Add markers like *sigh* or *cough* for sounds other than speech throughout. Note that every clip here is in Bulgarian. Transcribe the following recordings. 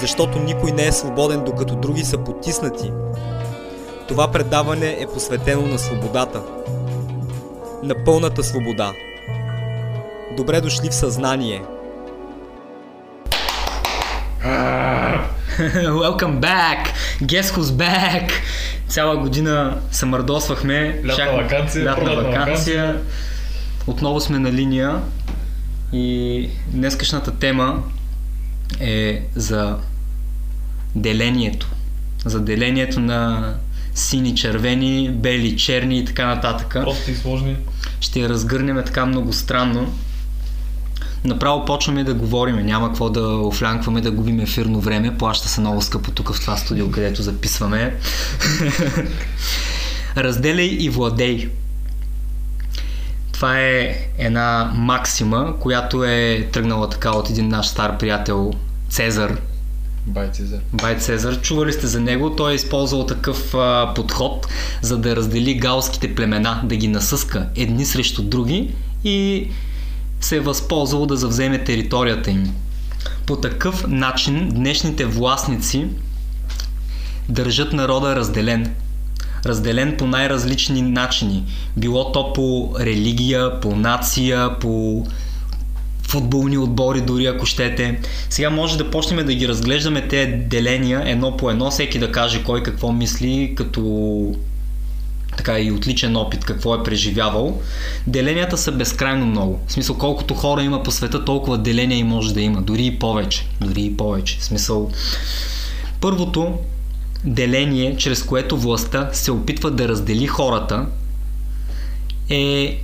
защото никой не е свободен, докато други са потиснати. Това предаване е посветено на свободата. На пълната свобода. Добре дошли в съзнание. *laughs* Welcome back! Guess who's back! Цяла година се мърдосвахме. Лятна Шак- вакансия, Лятна вакансия. Отново сме на линия. И днескашната тема е за делението. За делението на сини, червени, бели, черни и така нататък. Прости и сложни. Ще я разгърнем така много странно. Направо почваме да говориме, няма какво да офлянкваме, да губим ефирно време, плаща се много скъпо тук в това студио, където записваме. *laughs* Разделяй и владей. Това е една максима, която е тръгнала така от един наш стар приятел Цезар, Байцизер. Бай Цезар. Чували сте за него? Той е използвал такъв а, подход, за да раздели галските племена, да ги насъска едни срещу други и се е възползвал да завземе територията им. По такъв начин днешните властници държат народа разделен. Разделен по най-различни начини. Било то по религия, по нация, по футболни отбори, дори ако щете. Сега може да почнем да ги разглеждаме тези деления едно по едно, всеки да каже кой какво мисли, като така и отличен опит, какво е преживявал. Деленията са безкрайно много. В смисъл, колкото хора има по света, толкова деления и може да има. Дори и повече. Дори и повече. В смисъл, първото деление, чрез което властта се опитва да раздели хората, е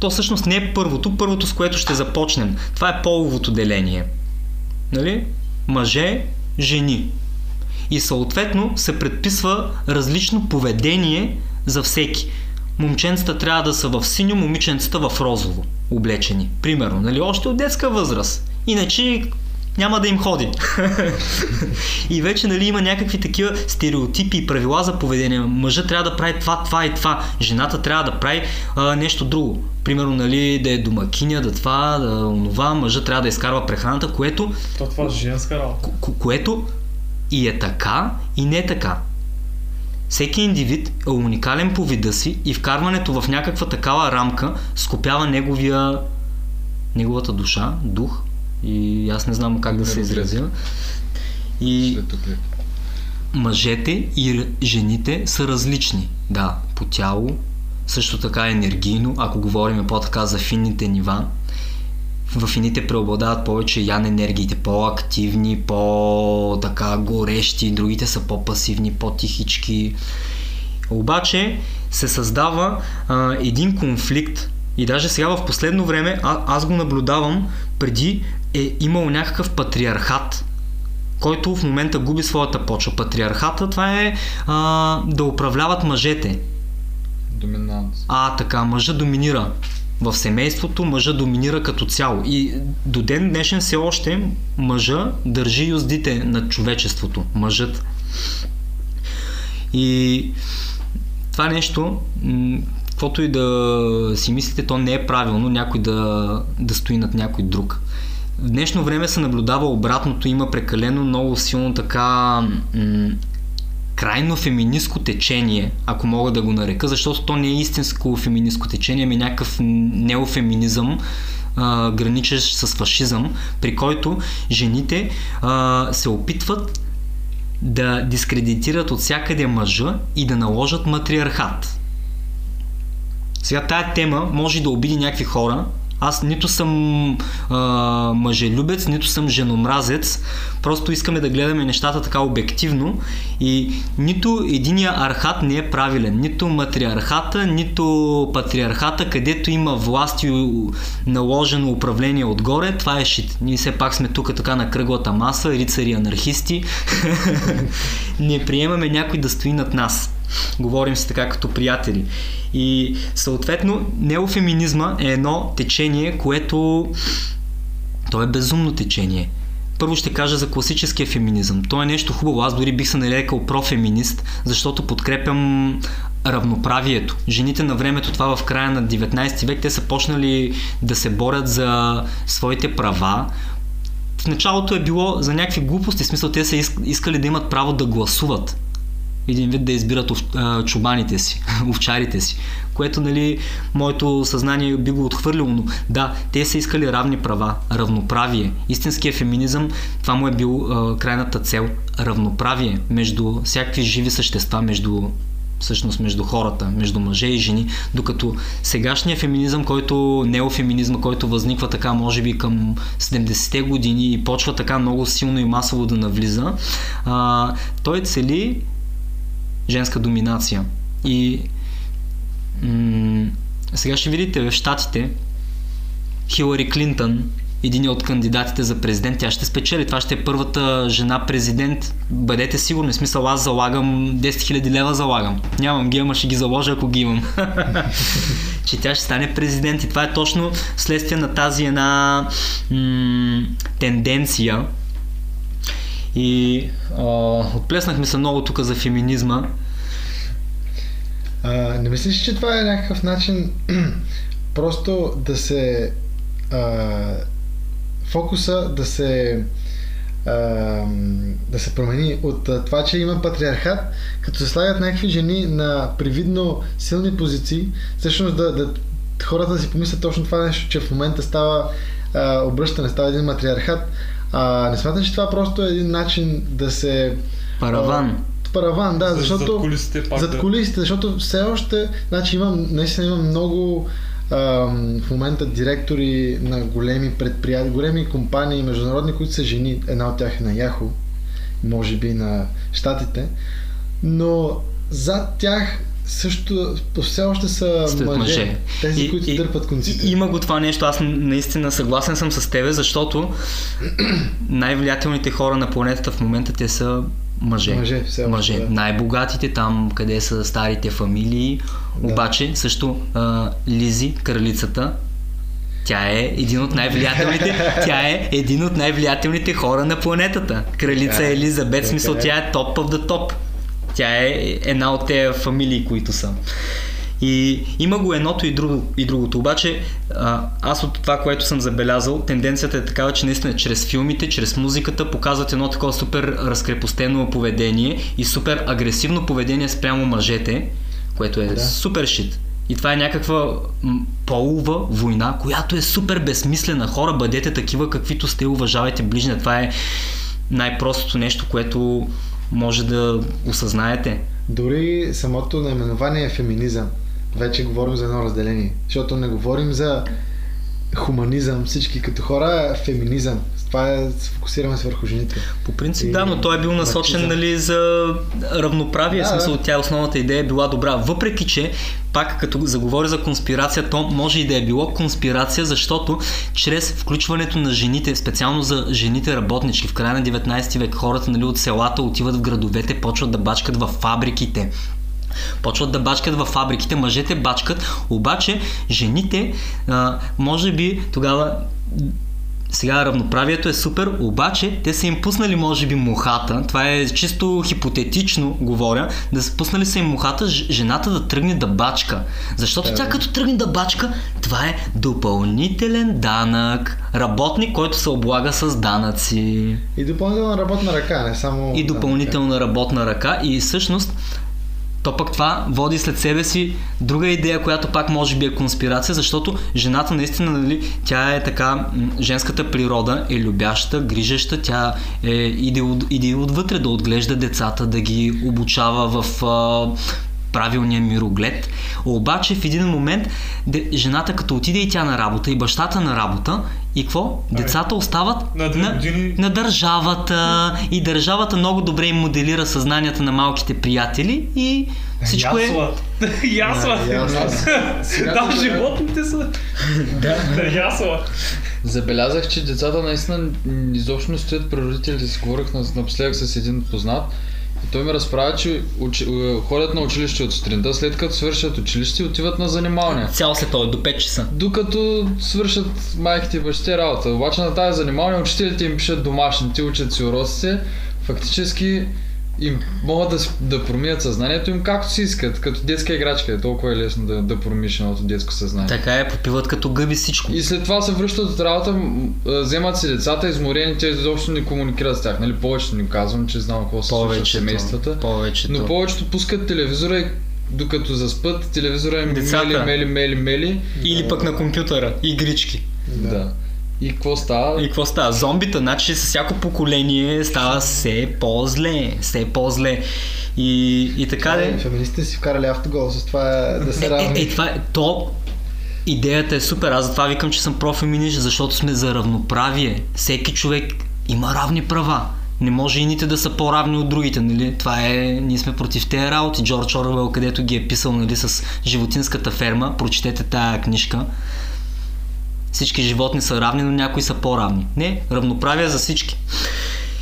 то всъщност не е първото, първото с което ще започнем. Това е половото деление. Нали? Мъже, жени. И съответно се предписва различно поведение за всеки. Момченцата трябва да са в синьо, момиченцата в розово облечени. Примерно, нали? Още от детска възраст. Иначе няма да им ходи. *laughs* и вече нали, има някакви такива стереотипи и правила за поведение. Мъжът трябва да прави това, това и това. Жената трябва да прави а, нещо друго. Примерно, нали, да е домакиня, да това, да онова. Мъжът трябва да изкарва прехраната, което, То това е женска работа. ко- което и е така, и не е така. Всеки индивид е уникален по вида си и вкарването в някаква такава рамка скопява неговия, неговата душа, дух и аз не знам как да се изразя. И мъжете и жените са различни. Да, по тяло, също така енергийно, ако говорим по-така за финните нива. В фините преобладават повече ян енергиите, по-активни, по-така горещи, другите са по-пасивни, по-тихички. Обаче се създава а, един конфликт и даже сега в последно време а, аз го наблюдавам преди е имал някакъв патриархат който в момента губи своята почва. Патриархата това е а, да управляват мъжете. Доминант. А, така, мъжа доминира. В семейството мъжа доминира като цяло. И до ден днешен все още мъжа държи юздите на човечеството. Мъжът. И това нещо, каквото и да си мислите, то не е правилно някой да, да стои над някой друг. В днешно време се наблюдава обратното, има прекалено много силно така м- крайно феминистко течение, ако мога да го нарека, защото то не е истинско феминистко течение, ами някакъв неофеминизъм, а, граничещ с фашизъм, при който жените а, се опитват да дискредитират от всякъде мъжа и да наложат матриархат. Сега тая тема може да обиди някакви хора Аз нито съм а, мъжелюбец, нито съм женомразец. Просто искаме да гледаме нещата така обективно и нито единия архат не е правилен. Нито матриархата, нито патриархата, където има власт и наложено управление отгоре, това е шит. Ние все пак сме тук така на кръглата маса, рицари анархисти. *laughs* не приемаме някой да стои над нас. Говорим си така като приятели. И съответно неофеминизма е едно течение, което то е безумно течение. Първо ще кажа за класическия феминизъм. То е нещо хубаво. Аз дори бих се нарекал профеминист, защото подкрепям равноправието. Жените на времето, това в края на 19 век, те са почнали да се борят за своите права. В началото е било за някакви глупости, в смисъл те са искали да имат право да гласуват един вид да избират чубаните си, *laughs* овчарите си, което нали, моето съзнание би го отхвърлило, но да, те са искали равни права, равноправие. Истинският феминизъм, това му е бил а, крайната цел, равноправие между всякакви живи същества, между всъщност между хората, между мъже и жени, докато сегашният феминизъм, който неофеминизма, който възниква така може би към 70-те години и почва така много силно и масово да навлиза, а, той цели женска доминация. И м- сега ще видите в Штатите Хилари Клинтън, един от кандидатите за президент, тя ще спечели. Това ще е първата жена президент. Бъдете сигурни. Смисъл аз залагам 10 000 лева залагам. Нямам ги, ама ще ги заложа, ако ги имам. *laughs* че тя ще стане президент. И това е точно следствие на тази една м- тенденция, и а, отплеснахме се много тук за феминизма. А, не мислиш, че това е някакъв начин *clears throat* просто да се а, фокуса да се да се промени от това, че има патриархат, като се слагат някакви жени на привидно силни позиции, всъщност да, да хората да си помислят точно това нещо, че в момента става а, обръщане, става един матриархат, а, не смятам, че това просто е един начин да се... Параван. А, параван, да, защото... Зад кулисите пак Зад кулисите, защото все още... Значи имам, наистина имам много а, в момента директори на големи предприятия, големи компании, международни, които са жени. Една от тях е на Яхо, може би на Штатите. Но зад тях също все още са мъже, мъже. Тези, и, които и, дърпат конците. Има го това нещо. Аз наистина съгласен съм с тебе, защото *clears throat* най-влиятелните хора на планетата в момента те са мъже. Мъже, все още, мъже. Да. Най-богатите там, къде са старите фамилии. Да. Обаче също а, Лизи, кралицата, тя е един от най-влиятелните, *laughs* тя е един от най-влиятелните хора на планетата. Кралица е, Елизабет, смисъл тя е топ of the топ. Тя е една от тези фамилии, които са. И има го едното и, друго, и другото. Обаче а, аз от това, което съм забелязал, тенденцията е такава, че наистина чрез филмите, чрез музиката показват едно такова супер разкрепостено поведение и супер агресивно поведение спрямо мъжете, което е да. супер шит. И това е някаква полова война, която е супер безсмислена. Хора, бъдете такива, каквито сте, уважавайте ближния. Това е най-простото нещо, което може да осъзнаете. Дори самото наименование е феминизъм. Вече говорим за едно разделение. Защото не говорим за хуманизъм, всички като хора, феминизъм. Това е, се фокусираме се върху жените. По принцип, и... да, но той е бил насочен нали, за равноправие. Да, смисъл, да. тя основната идея е била добра. Въпреки, че, пак като заговори за конспирация, то може и да е било конспирация, защото чрез включването на жените, специално за жените работнички, в края на 19 век хората нали, от селата отиват в градовете, почват да бачкат в фабриките Почват да бачкат във фабриките, мъжете бачкат, обаче жените, а, може би тогава сега равноправието е супер, обаче те са им пуснали може би мухата, това е чисто хипотетично говоря, да са пуснали са им мухата жената да тръгне да бачка. Защото тя като тръгне да бачка, това е допълнителен данък, работник, който се облага с данъци. И допълнителна работна ръка, не само... И допълнителна работна ръка. И всъщност то пък това води след себе си друга идея, която пак може би е конспирация, защото жената наистина, нали, тя е така, женската природа е любяща, грижеща, тя е, иде, от, иде отвътре да отглежда децата, да ги обучава в а, правилния мироглед. Обаче в един момент де, жената като отиде и тя на работа и бащата на работа и какво? Децата остават на години- на държавата и държавата много добре им моделира съзнанията на малките приятели и всичко е... Ясла. *laughs* Ясла. Да. Там животните са. Да. Ясла. Забелязах, че децата наистина изобщо не стоят при родителите си. Говорих на- напоследък с един познат и той ми разправя, че учи, е, ходят на училище от сутринта, след като свършат училище, отиват на занимавания. Цял след това до 5 часа. Докато свършат майките и бащите работа. Обаче на тази занимаване учителите им пишат домашните, учат си уроците. Фактически им могат да, да промият съзнанието им както си искат. Като детска играчка е толкова е лесно да, да промиш едното детско съзнание. Така е, попиват като гъби всичко. И след това се връщат от работа, вземат си децата, изморени, те изобщо не комуникират с тях. Нали? Повечето не казвам, че знам какво се случва в семействата. Повечето. Но повечето пускат телевизора и докато заспът, телевизора им Децата. мели, мели, мели, мели. Или пък на компютъра. Игрички. Да. И какво става? И какво става? Зомбита, значи с всяко поколение става все по-зле. Все по-зле. И, и така де. Феминистите си вкарали автогол с това да се Е, е, равни. е, това е, то идеята е супер. Аз затова викам, че съм профеминист, защото сме за равноправие. Всеки човек има равни права. Не може ините да са по-равни от другите, нали? Това е... Ние сме против тези работи. Джордж Орвел, където ги е писал, нали, с животинската ферма. Прочетете тая книжка. Всички животни са равни, но някои са по-равни. Не, равноправие за всички.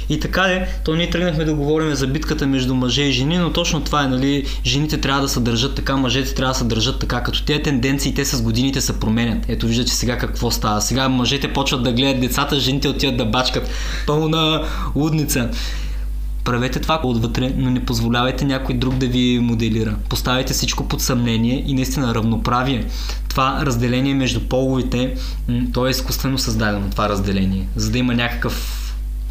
И така де, то ние тръгнахме да говорим за битката между мъже и жени, но точно това е, нали, жените трябва да се държат така, мъжете трябва да се държат така, като тези тенденции, те с годините се променят. Ето виждате сега какво става. Сега мъжете почват да гледат децата, жените отиват да бачкат. Пълна лудница. Правете това отвътре, но не позволявайте някой друг да ви моделира. Поставяйте всичко под съмнение и наистина равноправие. Това разделение между половите, то е изкуствено създадено, това разделение, за да има някакъв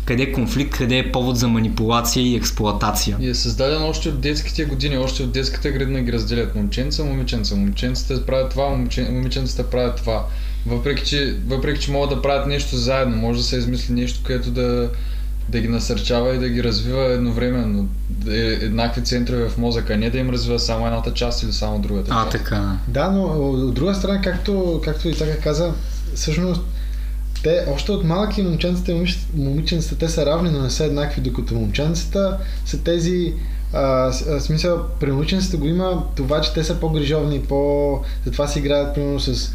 къде е конфликт, къде е повод за манипулация и експлоатация. И е създаден още от детските години, още от детската градина ги разделят момченца, момиченца. Момченцата правят това, момчен... правят това. Въпреки че, въпреки, че могат да правят нещо заедно, може да се измисли нещо, което да, да ги насърчава и да ги развива едновременно. Е еднакви центрове в мозъка, не да им развива само едната част или само другата А, част. така. Да, но от друга страна, както, както и така каза, всъщност те още от малки момченцата и момич- момиченцата те са равни, но не са еднакви, докато момченцата са тези а, смисъл, при момиченцата го има това, че те са по-грижовни, по... затова си играят примерно с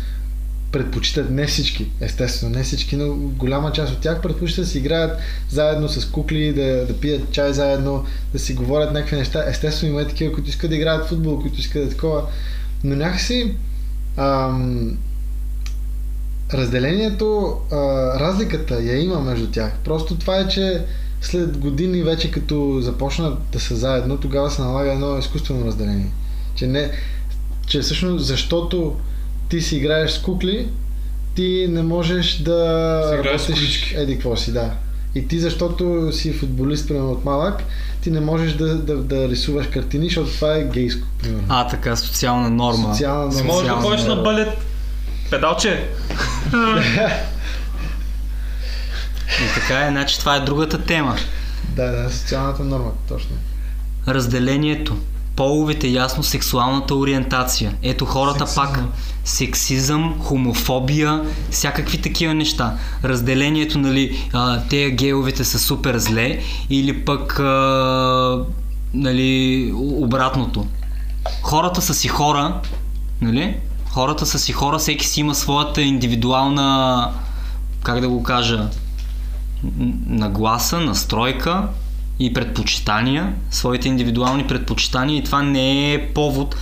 предпочитат не всички, естествено, не всички, но голяма част от тях предпочитат да си играят заедно с кукли, да, да пият чай заедно, да си говорят някакви неща. Естествено има и такива, които искат да играят футбол, които искат да такова. Но някакси ам, разделението, а, разликата я има между тях. Просто това е, че след години вече като започнат да са заедно, тогава се налага едно изкуствено разделение. Че не, че всъщност защото ти си играеш с кукли, ти не можеш да Си работиш колички. еди какво си, да. И ти защото си футболист, примерно от малък, ти не можеш да, да, да рисуваш картини, защото това е гейско, примерно. А, така, социална норма. Социална Си норма. можеш да ходиш на балет. Педалче. И така е, значи това е другата тема. *laughs* Да, да, социалната норма, точно. Разделението. Половете ясно, сексуалната ориентация. Ето хората Сексизъм. пак. Сексизъм, хомофобия, всякакви такива неща. Разделението, нали, а, те геовете са супер зле или пък а, нали, обратното. Хората са си хора, нали? Хората са си хора, всеки си има своята индивидуална, как да го кажа, нагласа, настройка и предпочитания, своите индивидуални предпочитания и това не е повод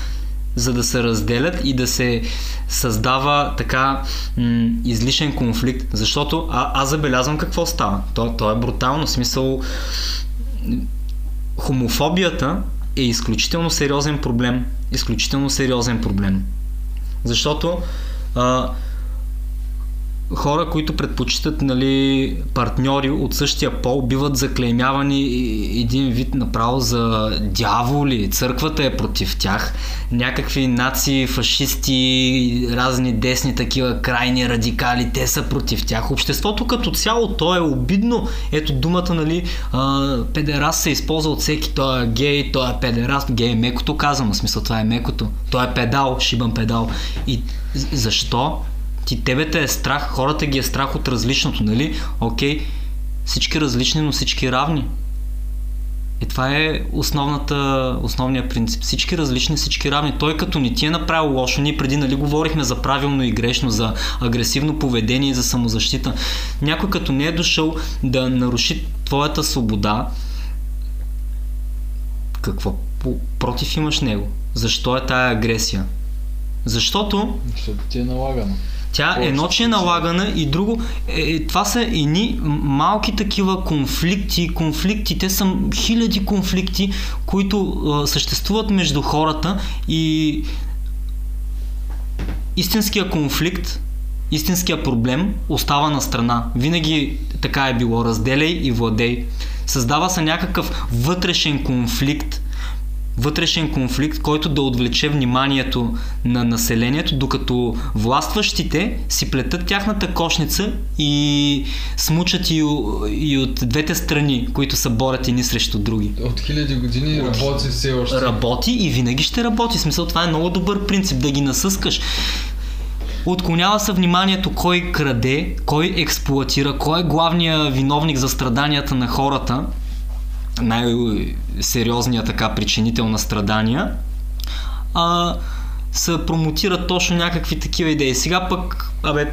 за да се разделят и да се създава така м- излишен конфликт, защото а, аз забелязвам какво става. То, то е брутално, в смисъл хомофобията е изключително сериозен проблем. Изключително сериозен проблем. Защото а, хора, които предпочитат нали, партньори от същия пол, биват заклеймявани един вид направо за дяволи. Църквата е против тях. Някакви нации, фашисти, разни десни такива крайни радикали, те са против тях. Обществото като цяло, то е обидно. Ето думата, нали, педерас се използва от всеки. Той е гей, той е педерас. Гей е мекото казано, в смисъл това е мекото. Той е педал, шибан педал. И защо? Ти тебе те е страх, хората ги е страх от различното, нали? Окей, всички различни, но всички равни. И това е основната, основният принцип. Всички различни, всички равни. Той като ни ти е направил лошо, ние преди нали говорихме за правилно и грешно, за агресивно поведение и за самозащита. Някой като не е дошъл да наруши твоята свобода, какво против имаш него? Защо е тая агресия? Защото Защото ти е налагано. Тя Повече едно, че е налагана и друго, е, е, това са едни малки такива конфликти, конфликти, те са хиляди конфликти, които а, съществуват между хората и истинския конфликт, истинския проблем остава на страна. Винаги така е било, разделяй и владей. Създава се някакъв вътрешен конфликт, вътрешен конфликт, който да отвлече вниманието на населението, докато властващите си плетат тяхната кошница и смучат и, и от двете страни, които се борят едни срещу други. От хиляди години работи все още. Работи и винаги ще работи. В Смисъл, това е много добър принцип, да ги насъскаш. Отклонява се вниманието кой краде, кой експлуатира, кой е главният виновник за страданията на хората, най-сериозният така причинител на страдания, а се промотират точно някакви такива идеи. Сега пък, абе,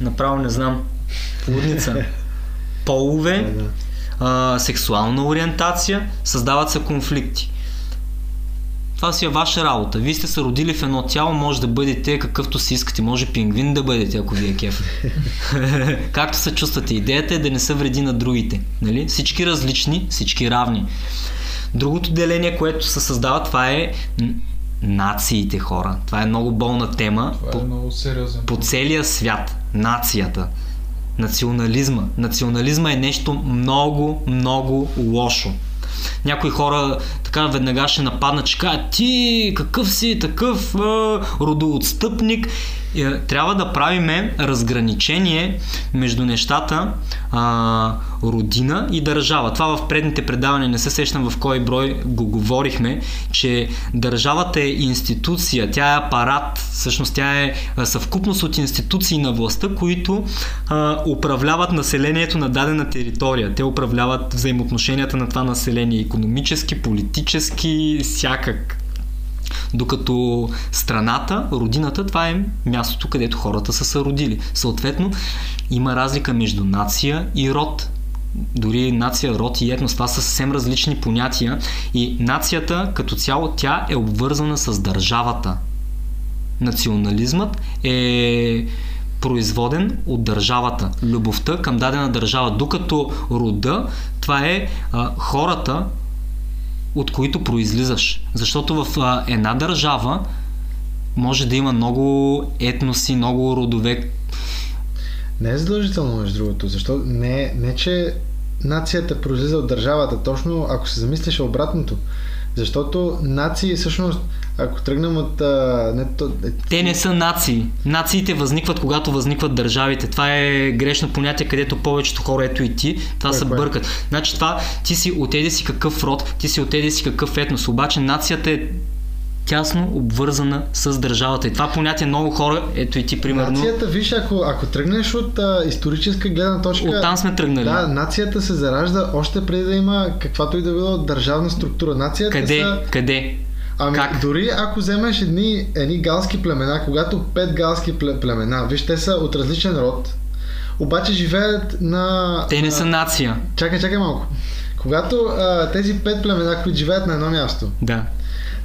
направо не знам, лудница. *laughs* Полове, а, сексуална ориентация, създават се конфликти. Това си е ваша работа. Вие сте се родили в едно тяло, може да бъдете какъвто си искате. Може пингвин да бъдете, ако ви е кеф. *laughs* Както се чувствате. Идеята е да не се вреди на другите. Нали? Всички различни, всички равни. Другото деление, което се създава, това е нациите хора. Това е много болна тема. Това е много сериозен. по целия свят. Нацията. Национализма. Национализма е нещо много, много лошо. Някои хора така веднага ще нападнат, че кажат, ти какъв си такъв родоотстъпник. Е, Трябва да правиме разграничение между нещата а, родина и държава. Това в предните предавания не се сещам в кой брой го говорихме, че държавата е институция, тя е апарат, всъщност тя е съвкупност от институции на властта, които а, управляват населението на дадена територия. Те управляват взаимоотношенията на това население, економически, политически, всякак. Докато страната, родината, това е мястото, където хората са се родили. Съответно, има разлика между нация и род. Дори нация, род и етнос, това са съвсем различни понятия. И нацията като цяло, тя е обвързана с държавата. Национализмът е производен от държавата. Любовта към дадена държава. Докато рода, това е а, хората, от които произлизаш. Защото в а, една държава може да има много етноси, много родове. Не е задължително, между другото, защото не, не че нацията произлиза от държавата, точно ако се замислиш обратното. Защото нации, всъщност, ако тръгнем от... А, не, то, е, Те не са нации. Нациите възникват, когато възникват държавите. Това е грешно понятие, където повечето хора, ето и ти, това Кое, се кое? бъркат. Значи това, ти си отеде си какъв род, ти си отеде си какъв етнос, обаче нацията е тясно обвързана с държавата. И това понятие много хора, ето и ти примерно, Нацията, виж, ако, ако тръгнеш от а, историческа гледна точка... оттам сме тръгнали. Да, нацията се заражда още преди да има каквато и да било държавна структура. Нацията Къде? са... Къде? Ами, Как? дори ако вземеш едни, едни галски племена, когато пет галски пле- племена, виж, те са от различен род, обаче живеят на... Те не са нация. Чакай, чакай малко. Когато а, тези пет племена, които живеят на едно място, Да.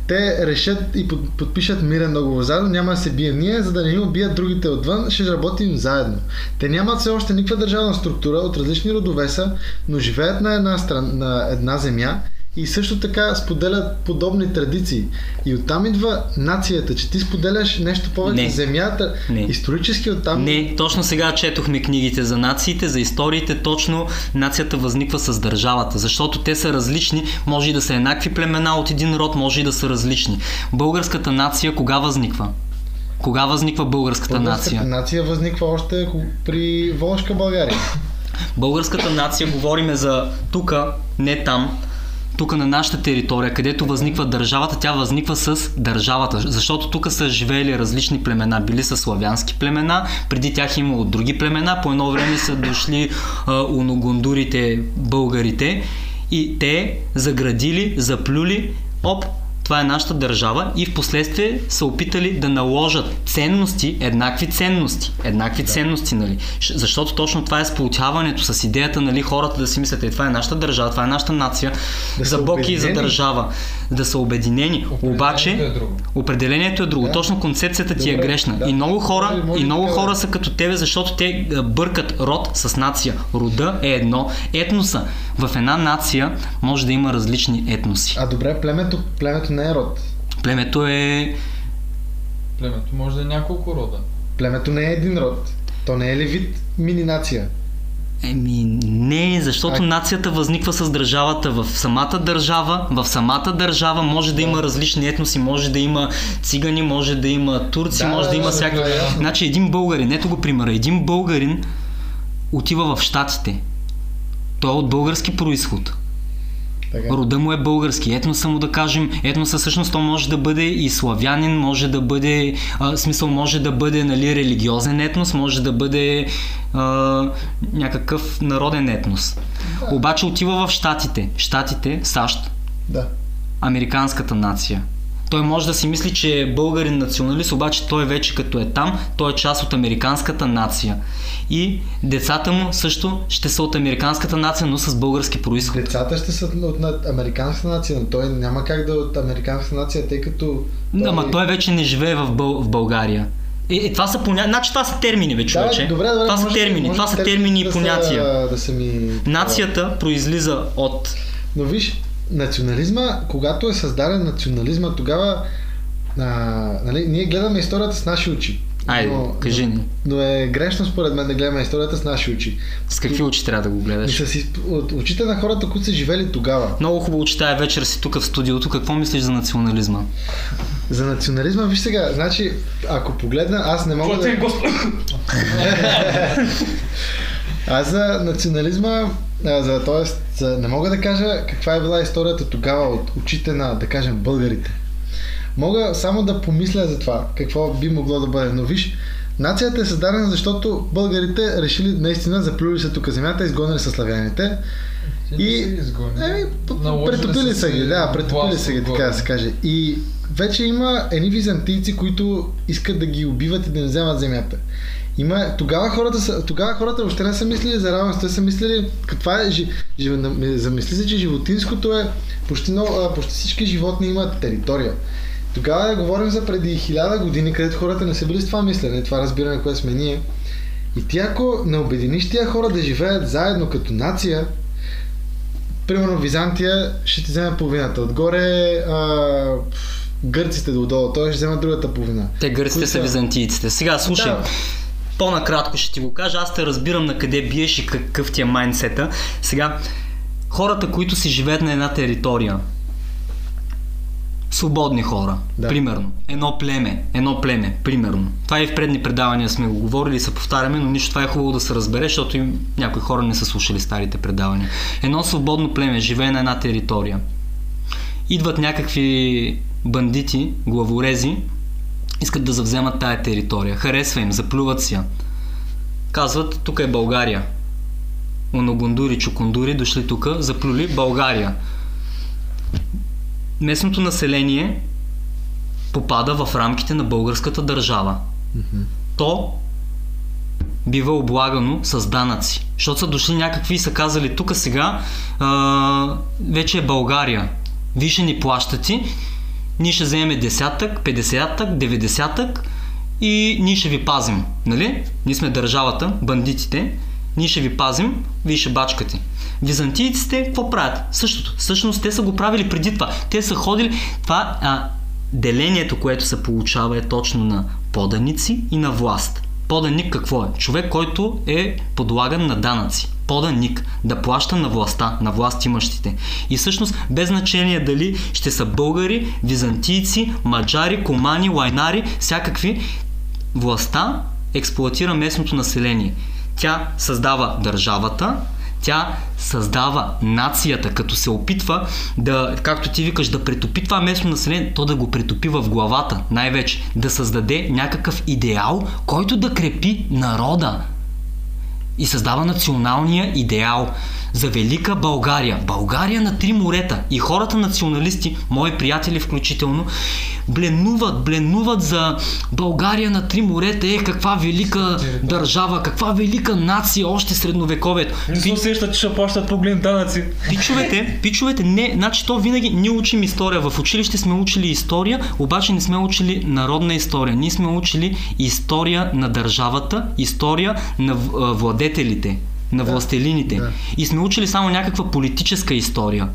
те решат и под, подпишат мирен договор заедно, няма да се бием ние, за да не ни убият другите отвън, ще работим заедно. Те нямат все още никаква държавна структура, от различни родове са, но живеят на една, стран, на една земя и също така споделят подобни традиции. И оттам идва нацията, че ти споделяш нещо повече. Не. Земята, Не. исторически оттам. Не, точно сега четохме книгите за нациите, за историите, точно нацията възниква с държавата, защото те са различни, може и да са еднакви племена от един род, може и да са различни. Българската нация кога възниква? Кога възниква българската Българската нация? нация възниква още при Волжка България. Българската нация, говориме за тука, не там, тук на нашата територия, където възниква държавата, тя възниква с държавата, защото тук са живеели различни племена. Били са славянски племена, преди тях имало други племена, по едно време са дошли а, уногондурите, българите. И те заградили, заплюли, оп, това е нашата държава и в последствие са опитали да наложат ценности, еднакви ценности. Еднакви да. ценности, нали? Защото точно това е сполучаването с идеята, нали, хората да си мислят, е, това е нашата държава, това е нашата нация, Да за Бог и за държава. Да са обединени. Обаче, е друго. определението е друго. Да. Точно концепцията ти е Добре, грешна. да. И много хора, Може- може и много да е. хора са като тебе, защото те а, бъркат род с нация. Рода е едно. Етноса. В една нация може да има различни етноси. А добре, племето, племето не е род. Племето е Племето може да е няколко рода. Племето не е един род. То не е ли вид мини нация? Еми, не, защото А- нацията възниква с държавата. В самата държава, в самата държава може да, има различни етноси, може да има цигани, може да има турци, Да, може да, да, има да, всякакви. да. Значи един българин, ето го примера, един българин отива в Штатите. Той е от български происход. Така. Рода му е български. Етноса му да кажем, етноса всъщност то може да бъде и славянин, може да бъде, а, смисъл може да бъде нали, религиозен етнос, може да бъде а, някакъв народен етнос. Да. Обаче отива в Штатите. Штатите, САЩ, Да. американската нация. Той може да си мисли, че е българин националист, обаче той вече като е там, той е част от американската нация. И децата му също ще са от американската нация, но с български происход. Децата ще са от на американска нация, но той няма как да е от американска нация, тъй като... Да, ма той вече не живее в, Бъл... в България. Е, е, това са поня... Значи това са термини, бе, Да, добре, добре, това са термини, може това са термини термини и да понятия. Са, да са ми... Нацията произлиза от... Но виж, национализма, когато е създаден национализма, тогава а, нали, ние гледаме историята с наши очи. Айде, кажи ни. Но, но е грешно според мен да гледаме историята с наши очи. С какви очи трябва да го И гледаш? с от очите на хората, които са живели тогава. Много хубаво, че тая вечер си тук в студиото. Какво мислиш за национализма? За национализма, виж сега, значи, ако погледна, аз не мога Платен да... Господ. *laughs* Аз за национализма, а, за, т.е. За, не мога да кажа каква е била историята тогава от очите на, да кажем, българите. Мога само да помисля за това, какво би могло да бъде. Но виж, нацията е създадена, защото българите решили наистина, заплюли се тук земята, изгонили са славяните. И-. Еми, претопили са ги, да, претопили са ги, така да се каже. И вече има едни византийци, които искат да ги убиват и да не вземат земята. Има, тогава, хората са, тогава хората въобще не са мислили за равенство, те са мислили, това е, жи, жи, замисли се, че животинското е, почти, много, почти всички животни имат територия. Тогава да говорим за преди хиляда години, където хората не са били с това мислене, това разбиране, което сме ние. И ти ако не обединиш тия хора да живеят заедно като нация, примерно Византия ще ти вземе половината. Отгоре а, гърците долу, той ще вземе другата половина. Те гърците са византийците. Сега, слушай, Да. По-накратко ще ти го кажа. Аз те разбирам на къде биеш и какъв ти е майндсета. Сега, хората, които си живеят на една територия, свободни хора, Да. примерно. Едно племе, едно племе, примерно. Това и в предни предавания сме го говорили се повтаряме, но нищо това е хубаво да се разбере, защото и някои хора не са слушали старите предавания. Едно свободно племе живее на една територия. Идват някакви бандити, главорези, искат да завземат тая територия. Харесва им, заплюват си я. Казват, тук е България. Оногундури, чукундури дошли тук, заплюли България. Местното население попада в рамките на българската държава. То бива облагано с данъци. Защото са дошли някакви и са казали, тук сега а, вече е България. Вие ще ни плащате, ние ще вземем десятък, 50-так, 90-так и ние ще ви пазим. Нали? Ние сме държавата, бандитите Ние ще ви пазим, вие ще бачкате. Византийците какво правят? Същото. Всъщност те са го правили преди това. Те са ходили. Това а, делението, което се получава е точно на поданици и на власт. Поданик какво е? Човек, който е подлаган на данъци. Поданик. Да плаща на властта, на власт имащите. И всъщност, без значение дали ще са българи, византийци, маджари, комани, лайнари, всякакви, властта експлуатира местното население. Тя създава държавата, тя създава нацията, като се опитва да, както ти викаш, да претопи това местно население, то да го претопи в главата, най-вече, да създаде някакъв идеал, който да крепи народа. И създава националния идеал за велика България. България на три морета. И хората националисти, мои приятели включително, бленуват, бленуват за България на три морета. Е, каква велика държава, каква велика нация, още средновековието. Не се усеща, че ще плащат по глин данъци. Пичовете, пичовете, не, значи то винаги, ние учим история. В училище сме учили история, обаче не сме учили народна история. Ние сме учили история на държавата, история на владетелите, на Да, властелините. да. И сме учили само някаква политическа история.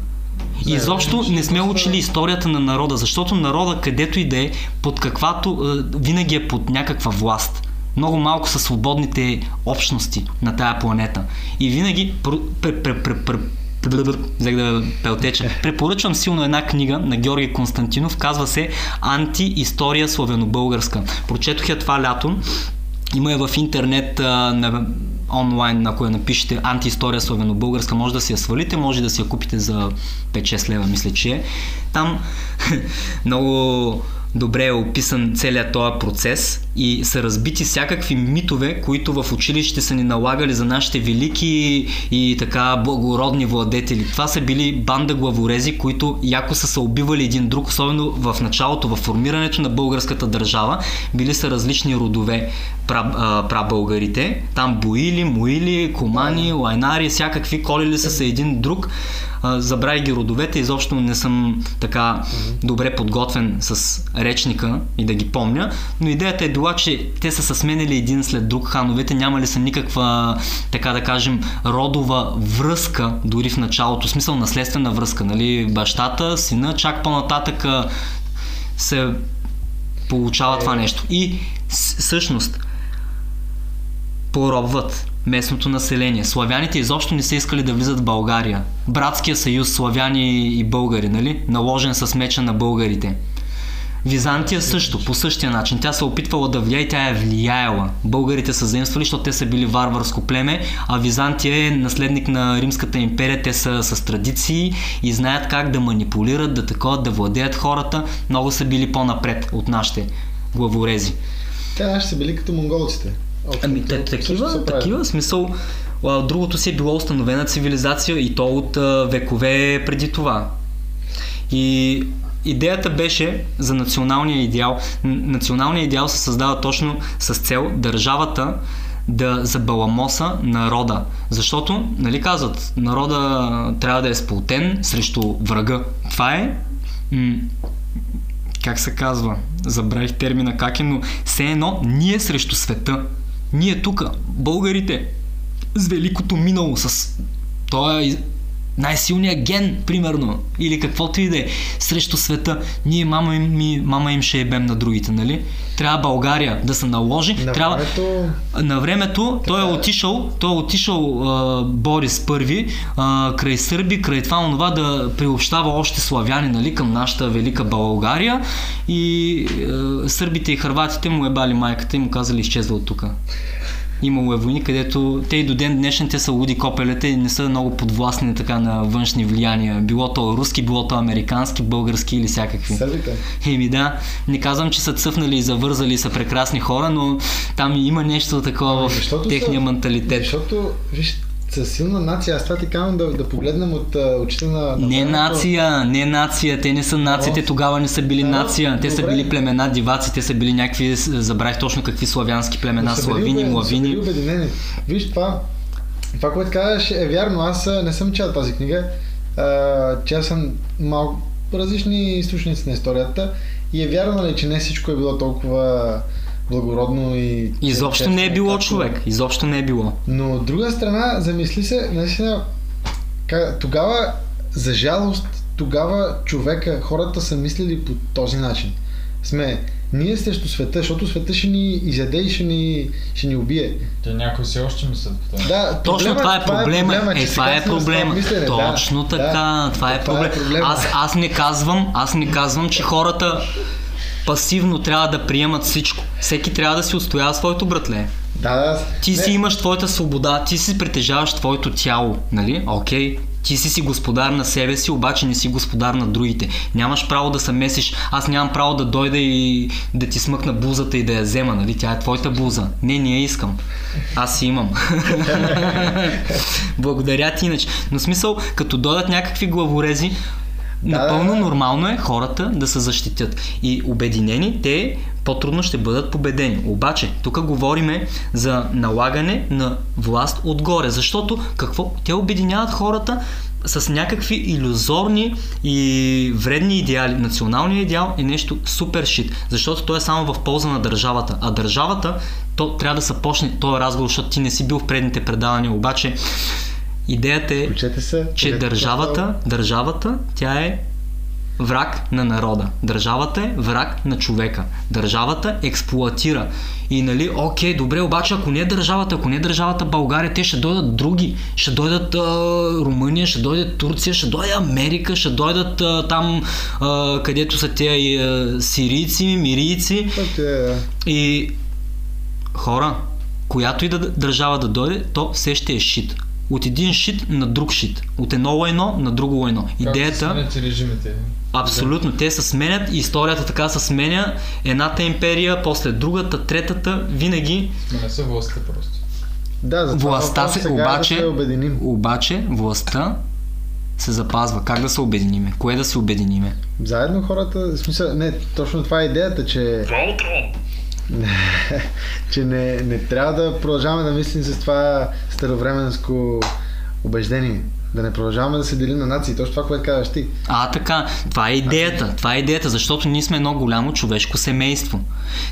И Да, изобщо не сме учили историята на народа, защото народа, където и да е, под каквато, е, винаги е под някаква власт. Много малко са свободните общности на тая планета. И винаги взех да пелтеча. Препоръчвам силно една книга на Георги Константинов, казва се Антиистория славено-българска. Прочетох я това лято. Има я в интернет а, на, онлайн, ако я напишете антиистория славено-българска, може да си я свалите, може да си я купите за 5-6 лева, мисля, че е. Там *laughs* много добре е описан целият този процес и са разбити всякакви митове, които в училище са ни налагали за нашите велики и така благородни владетели. Това са били банда главорези, които яко са се убивали един друг, особено в началото, в формирането на българската държава. Били са различни родове прабългарите. Там боили, моили, комани, лайнари, всякакви колили са се един друг. Забравя ги родовете, изобщо не съм така добре подготвен с речника и да ги помня, но идеята е била, че те са се сменили един след друг хановете, нямали са никаква, така да кажем, родова връзка, дори в началото, в смисъл наследствена връзка, нали, бащата, сина, чак по-нататък се получава това нещо. И всъщност поробват местното население. Славяните изобщо не са искали да влизат в България. Братския съюз, славяни и българи, нали? Наложен с меча на българите. Византия също, по същия начин. Тя се опитвала да влияе, тя е влияела. Българите са заимствали, защото те са били варварско племе, а Византия е наследник на Римската империя. Те са с традиции и знаят как да манипулират, да такова, да владеят хората. Много са били по-напред от нашите главорези. Те наши са били като монголците. Ами те, такива, такива, смисъл, другото си е било установена цивилизация и то от а, векове преди това. И идеята беше за националния идеал. Националният идеал се създава точно с цел държавата да забаламоса народа. Защото, нали казват, народа трябва да е сплотен срещу врага. Това е м- как се казва, забравих термина как е, но все едно ние срещу света. Ние тук, българите, с великото минало, с този най-силният ген, примерно, или каквото и да е, срещу света. Ние мама им, ми, мама им ще ебем на другите, нали? Трябва България да се наложи, На трябва... времето На времето той е Така е. отишъл, той е отишъл а, Борис първи а, край Сърби, край това онова да приобщава още славяни нали, към нашата велика България и а, сърбите и хърватите му ебали майката и му казали изчезва от тук. Имало е войни, където те и до ден днешен те са луди копелета и не са много подвластни така на външни влияния. Било то руски, било то американски, български или всякакви. сърбите. Еми да, не казвам, че са цъфнали и завързали и са прекрасни хора, но там има нещо такова в Защото техния са- менталитет. Защото, виж, са силна нация. Аз това ти казвам да, да погледнем от а, очите на... на Не времето. нация, не нация, те не са нации, те тогава не са били Да, нация, те са добре. били племена диваци, те са били някакви, забравих точно какви славянски племена, са славини, са млавини. обединени. Виж, това, това, което казваш е вярно. Аз не съм чел тази книга. А, чел съм малко различни източници на историята и е вярно, нали, че не всичко е било толкова благородно и... Изобщо не е било както- човек. Изобщо не е било. Но от друга страна, замисли се, наистина, тогава, за жалост, тогава човека, хората са мислили по този начин. Сме ние срещу света, защото света ще ни изяде и ще ни, ще ни убие. Те някои все още мислят по това. Да, Точно това е проблема. Е, че това сега е сме в проблема. мислене, да, Точно да. така. Това е проблем. Аз, аз не казвам, аз не казвам, че хората пасивно трябва да приемат всичко. Всеки трябва да си отстоява своето братле. Да, да. Ти не, си имаш твоята свобода, ти си притежаваш твоето тяло, нали? Окей. Ти си си господар на себе си, обаче не си господар на другите. Нямаш право да се месиш. Аз нямам право да дойда и да ти смъкна бузата и да я взема, нали? Тя е твоята буза. Не, не я искам. Аз си имам. *laughs* Благодаря ти иначе. Но смисъл, като дойдат някакви главорези, Да, напълно да, нормално е хората да се защитят. И обединени, те по-трудно ще бъдат победени. Обаче, тук говориме за налагане на власт отгоре. Защото какво? Те обединяват хората с някакви иллюзорни и вредни идеали. Националният идеал е нещо супер шит, защото той е само в полза на държавата. А държавата, то трябва да се почне този разговор, защото ти не си бил в предните предавания, обаче идеята е се. че държавата, държавата, тя е враг на народа. Държавата е враг на човека. Държавата експлуатира. И нали, окей, добре, обаче ако не е държавата, ако не е държавата България, те ще дойдат други. Ще дойдат а, Румъния, ще дойдат Турция, ще дойде Америка, ще дойдат а, там, а, където са те и, а, сирийци, мирийци. Това е. И хора, която и да държава да дойде, то все ще е шит. От един шит на друг шит. От едно лайно на друго лайно. Се Идеята, и режимите. абсолютно, те се сменят и историята така се сменя. Едната империя, после другата, третата, винаги Сменя се властта просто. Да, затова властта се, сега е обаче, да се обединим. обаче властта се запазва. Как да се обединиме? Кое да се обединиме? Заедно хората, в смисъл, не, точно това е идеята, че... *laughs* че не, не трябва да продължаваме да мислим с това старовременско убеждение. Да не продължаваме да се делим на нации. Точно това, което казваш ти. А, така. Това е идеята. Това е идеята, защото ние сме едно голямо човешко семейство.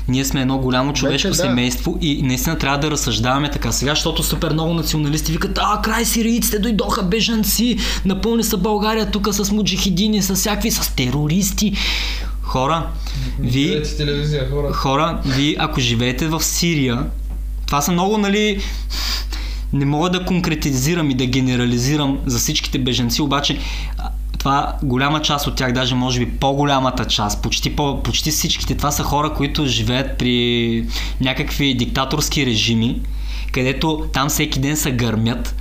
Ние сме едно голямо човешко да. семейство и наистина трябва да разсъждаваме така. Сега, защото супер много националисти викат, а, край сирийците дойдоха бежанци, напълни са България тук с муджихидини, с всякакви, с терористи. Хора, Гледате телевизия, хора. хора, вие ако живеете в Сирия, това са много, нали, не мога да конкретизирам и да генерализирам за всичките беженци, обаче това голяма част от тях, даже може би по-голямата част, почти, по, почти всичките, това са хора, които живеят при някакви диктаторски режими, където там всеки ден се гърмят.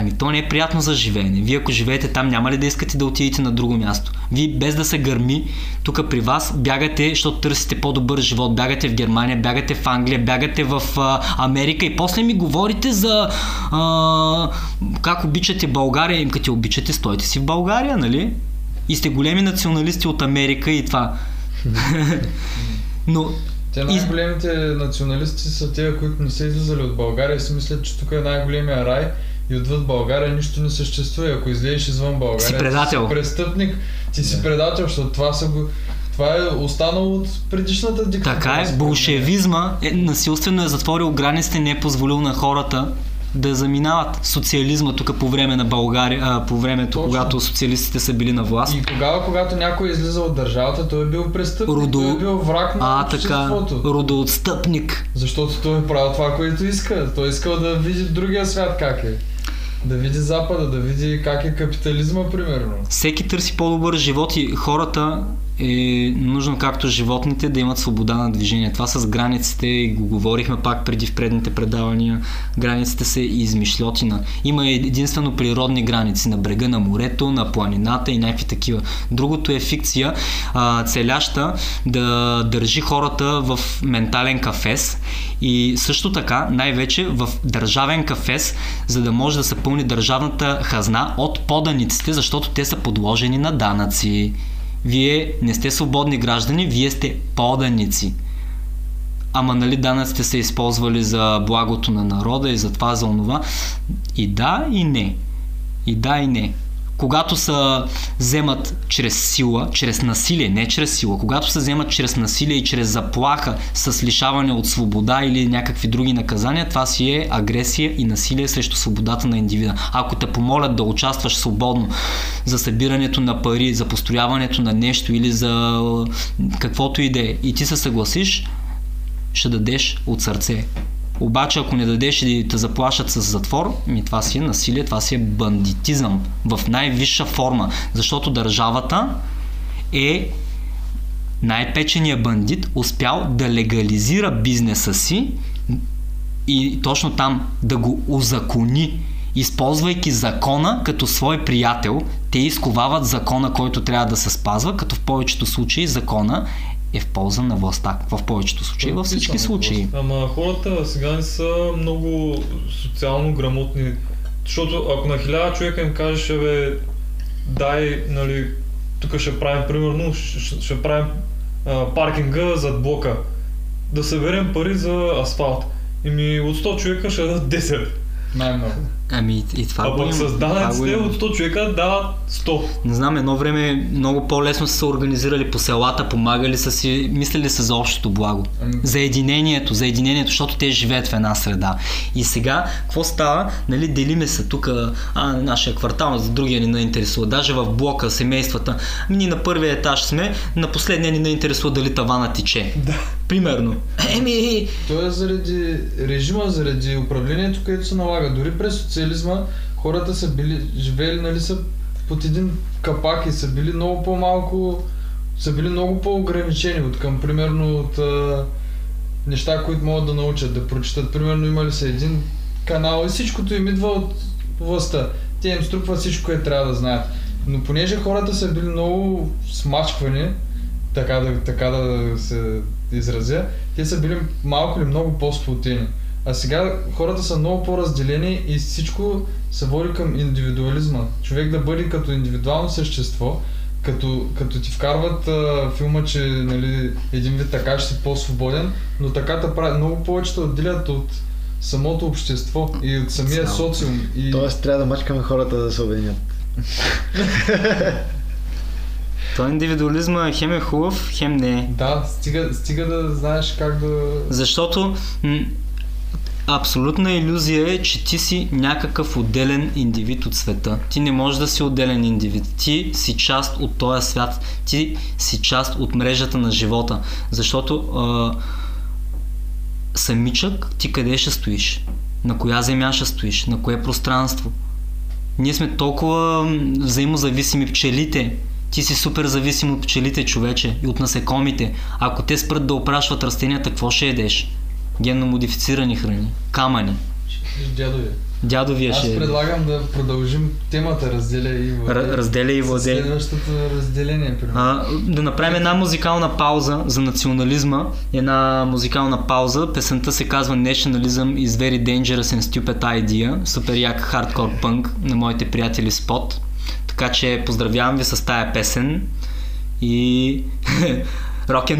Ами то не е приятно за живеене. Вие ако живеете там, няма ли да искате да отидете на друго място? Вие без да се гърми, тук при вас бягате, защото търсите по-добър живот. Бягате в Германия, бягате в Англия, бягате в а, Америка и после ми говорите за а, как обичате България. Им като обичате, стойте си в България, нали? И сте големи националисти от Америка и това. *laughs* Но Те най-големите националисти са тези, които не са излизали от България и си мислят, че тук е най-големия рай и отвъд България нищо не съществува. Ако излезеш извън България, Си предател. ти си престъпник, ти си предател, защото това са го... Това е останало от предишната диктатура. Така е, болшевизма е, насилствено е затворил границите, не е позволил на хората да заминават. Социализма тук по време на България, а, по времето, Точно. когато социалистите са били на власт. И тогава, когато някой е излизал от държавата, той е бил престъпник, Родо... той е бил враг на а, така, родоотстъпник. Защото той е правил това, което иска. Той е искал да види другия свят как е. Да види Запада, да види как е капитализма, примерно. Всеки търси по-добър живот и хората е нужно както животните да имат свобода на движение. Това с границите, и го говорихме пак преди в предните предавания, границите са измишлетина. Има единствено природни граници на брега на морето, на планината и някакви такива. Другото е фикция, а, целяща да държи хората в ментален кафес и също така най-вече в държавен кафес, за да може да се пълни държавната хазна от поданиците, защото те са подложени на данъци. Вие не сте свободни граждани, вие сте поданици. Ама нали данъците са използвали за благото на народа и за това, за онова. И да, и не. И да, и не. Когато се вземат чрез сила, чрез насилие, не чрез сила, когато се вземат чрез насилие и чрез заплаха с лишаване от свобода или някакви други наказания, това си е агресия и насилие срещу свободата на индивида. Ако те помолят да участваш свободно за събирането на пари, за построяването на нещо или за каквото и да е, и ти се съгласиш, ще дадеш от сърце. Обаче ако не дадеш и те заплашат с затвор, ми това си е насилие, това си е бандитизъм в най-висша форма, защото държавата е най-печения бандит, успял да легализира бизнеса си и точно там да го узакони, използвайки закона като свой приятел, те изковават закона, който трябва да се спазва, като в повечето случаи закона е в полза на властта. В повечето случаи, във всички случаи. Ама хората сега не са много социално грамотни. Защото ако на хиляда човека им кажеш, бе, дай, нали, тук ще правим, примерно, ще, ще правим а, паркинга зад блока. Да съберем пари за асфалт. И ми от 100 човека ще дадат 10. Най-много. Ами и това А го пък с данъците от 100 човека дават 100. Не знам, едно време много по-лесно са се организирали по селата, помагали са си, мислили са за общото благо. Ами- За единението, за единението, защото те живеят в една среда. И сега, какво става? Нали, делиме се тук, а, нашия квартал, за другия ни не интересува. Даже в блока, семействата. Ами ние на първия етаж сме, на последния ни не интересува дали тавана тече. Да. Примерно. Еми, То е заради режима, заради управлението, което се налага. Дори през социализма хората са били, живели, нали, са под един капак и са били много по-малко, са били много по-ограничени от към, примерно, от а, неща, които могат да научат, да прочитат. Примерно имали са един канал и всичкото им идва от властта. Те им струпват всичко, което трябва да знаят. Но понеже хората са били много смачквани, така да, така да се изразя, те са били малко или много по-сплотени. А сега хората са много по-разделени и всичко се води към индивидуализма. Човек да бъде като индивидуално същество, като, като ти вкарват а, филма, че нали, един вид така ще си по-свободен, но така те прави много повече те отделят от самото общество и от самия социум. И... Тоест трябва да мачкаме хората да се обединят. *laughs* той индивидуализма хем е хубав, хем не е. Да, стига, стига да знаеш как да... Защото м- абсолютна иллюзия е, че ти си някакъв отделен индивид от света. Ти не можеш да си отделен индивид. Ти си част от този свят. Ти си част от мрежата на живота. Защото а, самичък ти къде ще стоиш? На коя земя ще стоиш? На кое пространство? Ние сме толкова взаимозависими пчелите. Ти си супер зависим от пчелите, човече, и от насекомите. Ако те спрат да опрашват растенията, какво ще едеш? Генно модифицирани храни, камъни. Дядове. Дядовия Аз ще е. предлагам да продължим темата разделя и владе. Разделя и владе. Следващото разделение, примерно. А, да направим една музикална пауза за национализма. Една музикална пауза. Песента се казва Nationalism is very dangerous and stupid idea. Супер як хардкор пънк на моите приятели Спот. Така че поздравявам ви с тая песен и *laughs* рок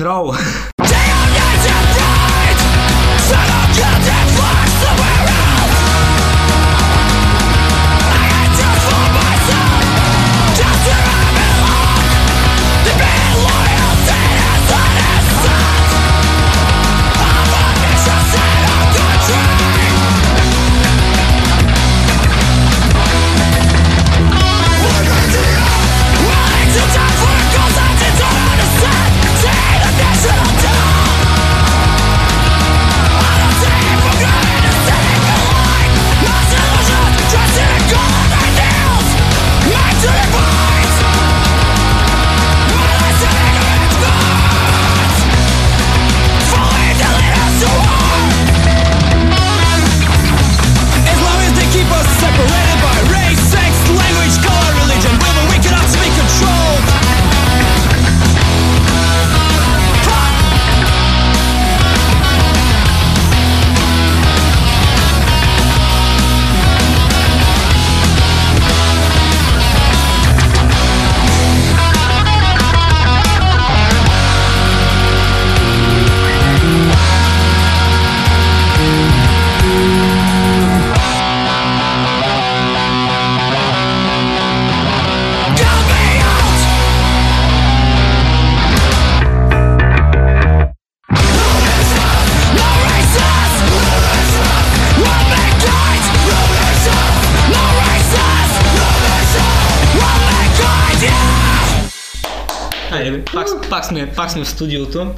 пак, пак, сме, пак сме в студиото.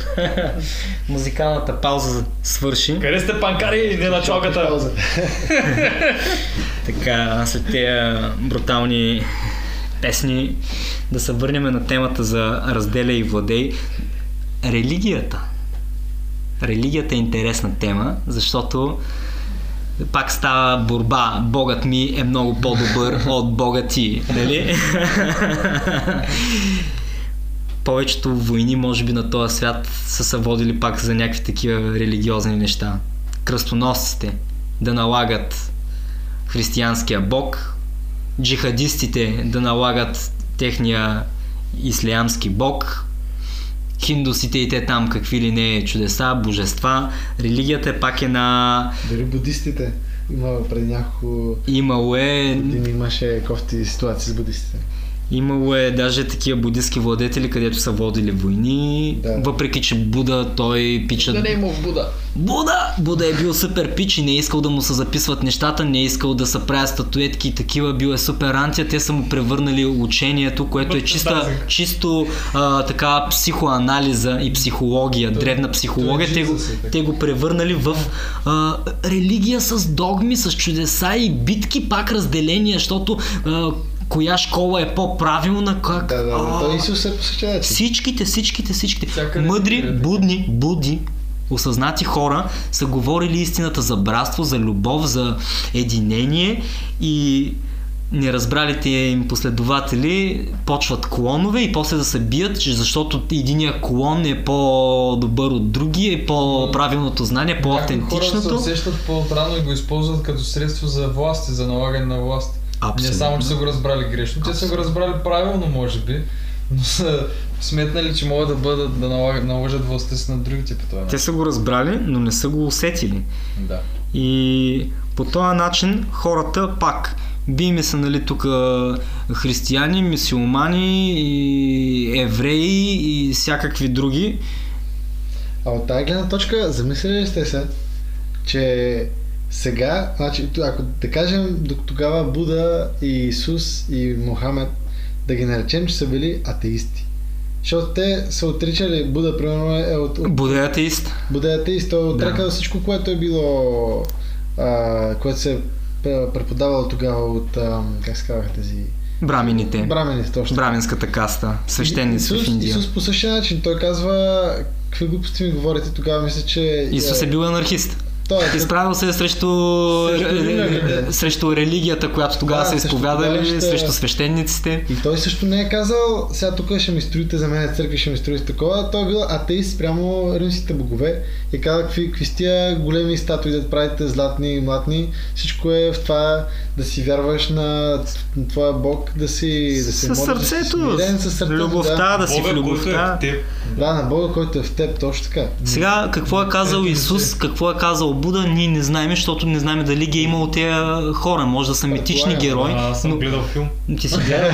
*laughs* Музикалната пауза свърши. Къде сте панкари? На чалката. Пауза. *laughs* Така, след тези брутални песни, да се върнем на темата за разделя и владей. Религията. Религията е интересна тема, защото пак става борба. Богът ми е много по-добър *laughs* от Бога ти. Нали? Повечето войни, може би, на този свят са се водили пак за някакви такива религиозни неща. Кръстоносците да налагат християнския бог, джихадистите да налагат техния ислямски бог, хиндусите и те там какви ли не чудеса, божества. Религията е пак е на... Дори будистите. Има преди няколко Имало е години имаше кофти ситуации с будистите. Имало е даже такива будистки владетели, където са водили войни, Да. въпреки че Буда, той пича... Да не има в Буда. Буда! Буда е бил супер пич и не е искал да му се записват нещата, не е искал да се правят статуетки и такива, бил е супер антия, те са му превърнали учението, което е чиста, чисто а, така психоанализа и психология, древна психология, е те го, е те го превърнали в а, религия с догми, с чудеса и битки, пак разделения, защото а, коя школа е по-правилна, как... Да, да, да. Той Исус е по същия начин. Всичките, всичките, всичките. Всякъде Мъдри, е будни, буди, осъзнати хора са говорили истината за братство, за любов, за единение и неразбралите им последователи почват клонове и после да се бият, защото единия клон е по-добър от другия и по-правилното знание, Някои хора се по-автентичното. усещат по-отрано и го използват като средство за власт и за налагане на власт. Не само, че са го разбрали грешно, те са го разбрали правилно, може би, но са сметнали, че могат да бъдат да налагат, наложат властта си на другите по този Те са го разбрали, но не са го усетили. Да. И по този начин хората пак би ми са нали тук християни, мисиомани, и евреи и всякакви други. А от тази гледна точка, замислили ли сте се, че сега, значи, ако да кажем до тогава Буда и Исус и Мохамед, да ги наречем, че са били атеисти. Защото те са отричали, Буда примерно е от, от Буда е атеист. Буда е атеист, той е Да. всичко, което е било, а, което се е пре- преподавало тогава от, а, как се казваха тези, Брамините. брамените точно. Браминската каста. Свещеници в Индия. Исус по същия начин, той казва, какви глупости ми говорите тогава, мисля, че... Исус е бил анархист. Той е, Изправил се срещу, Срещу религията. срещу религията, която тогава Да, са срещу изповядали, тогавашната- срещу свещениците. И той също не е казал, сега тук ще ми строите за мен църкви, ще ми строите такова. Той е бил атеист спрямо римските богове и каза какви, какви с тия големи статуи да правите златни и млатни. Всичко е в това да си вярваш на, на твоя бог, да си, да се Със молиш, да си сърцето, смирен със сърцето. любовта, Да. да си в е любовта. в теб. да, на Бога, който е в теб, точно така. Сега, какво е казал Исус, какво е казал Буда, ние не знаем, защото не знаем дали ги е имал тези хора. Може да са митични Предполагам, герои. А, аз съм но... гледал филм. Ти си гледал.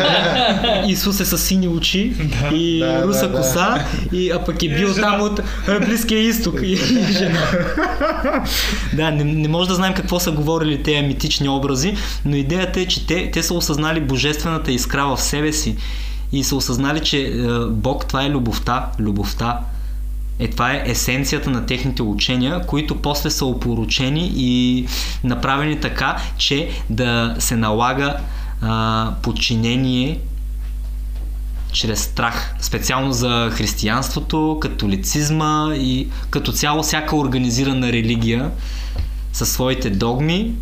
*laughs* Исус е с сини очи и Да, руса да. коса, и, а пък е бил жена. там от Близкия изток. И, и *laughs* жена. да, не, не може да знаем какво са говорили тези митични образи, но идеята е, че те, те са осъзнали божествената искра в себе си и са осъзнали, че е, Бог това е любовта. Любовта. Е, това е есенцията на техните учения, които после са опоручени и направени така, че да се налага а, подчинение чрез страх. Специално за християнството, католицизма и като цяло всяка организирана религия със своите догми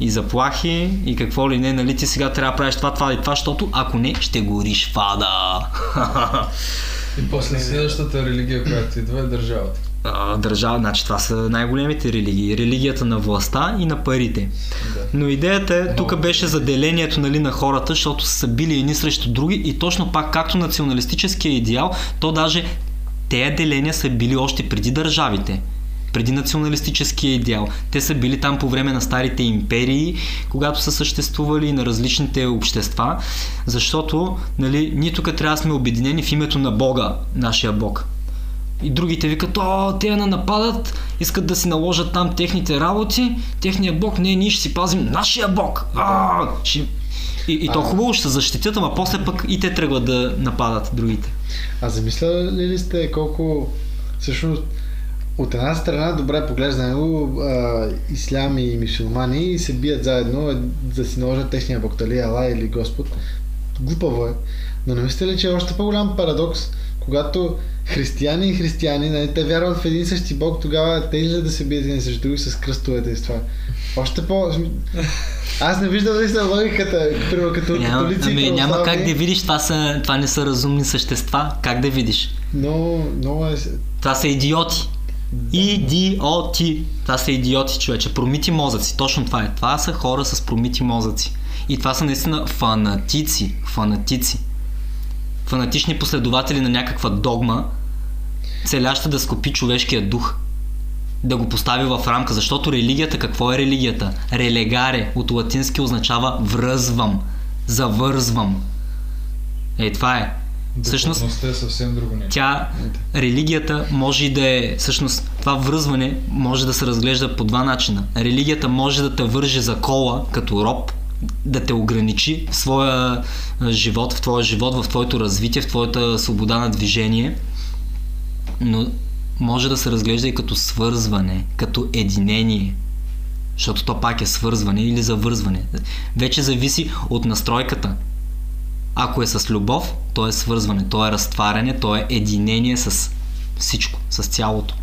и заплахи и какво ли не, нали ти сега трябва да правиш това, това и това, защото ако не, ще гориш фада. *laughs* И после следващата религия, която идва е държавата. А, държава, значи това са най-големите религии. Религията на властта и на парите. Но идеята е, тук беше за делението нали, на хората, защото са били едни срещу други и точно пак както националистическия идеал, то даже тези деления са били още преди държавите преди националистическия идеал. Те са били там по време на старите империи, когато са съществували на различните общества, защото нали, ние тук трябва да сме обединени в името на Бога, нашия Бог. И другите викат, о, те на нападат, искат да си наложат там техните работи, техния бог, не, ние ще си пазим нашия бог. А, ще... И, и то А. хубаво ще се защитят, ама после пък и те тръгват да нападат другите. А замисляли ли сте колко всъщност от една страна, добре поглеждане, а, ислями и мусулмани се бият заедно е, да си наложат техния бог, дали Ала или Господ. Глупаво е. Но не мислите ли, че е още по-голям парадокс, когато християни и християни, нали, те вярват в един същи бог, тогава те излизат да се бият един срещу други с кръстовете и с това. Още по... Аз не виждам наистина логиката, примерно като Няма, католици ами, няма как да видиш, това, са, това не са разумни същества. Как да видиш? Но, много е... Това са идиоти. Идиоти. Това са идиоти, човече. Промити мозъци. Точно това е. Това са хора с промити мозъци. И това са наистина фанатици. Фанатици. Фанатични последователи на някаква догма, целяща да скопи човешкия дух. Да го постави в рамка. Защото религията, какво е религията? Релегаре от латински означава връзвам. Завързвам. Е, това е. Всъщност, е съвсем друго нещо. тя, религията може и да е, всъщност, това връзване може да се разглежда по два начина. Религията може да те върже за кола като роб, да те ограничи в своя живот, в твоя живот, в твоето развитие, в твоята свобода на движение, но може да се разглежда и като свързване, като единение. Защото то пак е свързване или завързване. Вече зависи от настройката. Ако е с любов, то е свързване, то е разтваряне, то е единение с всичко, с цялото.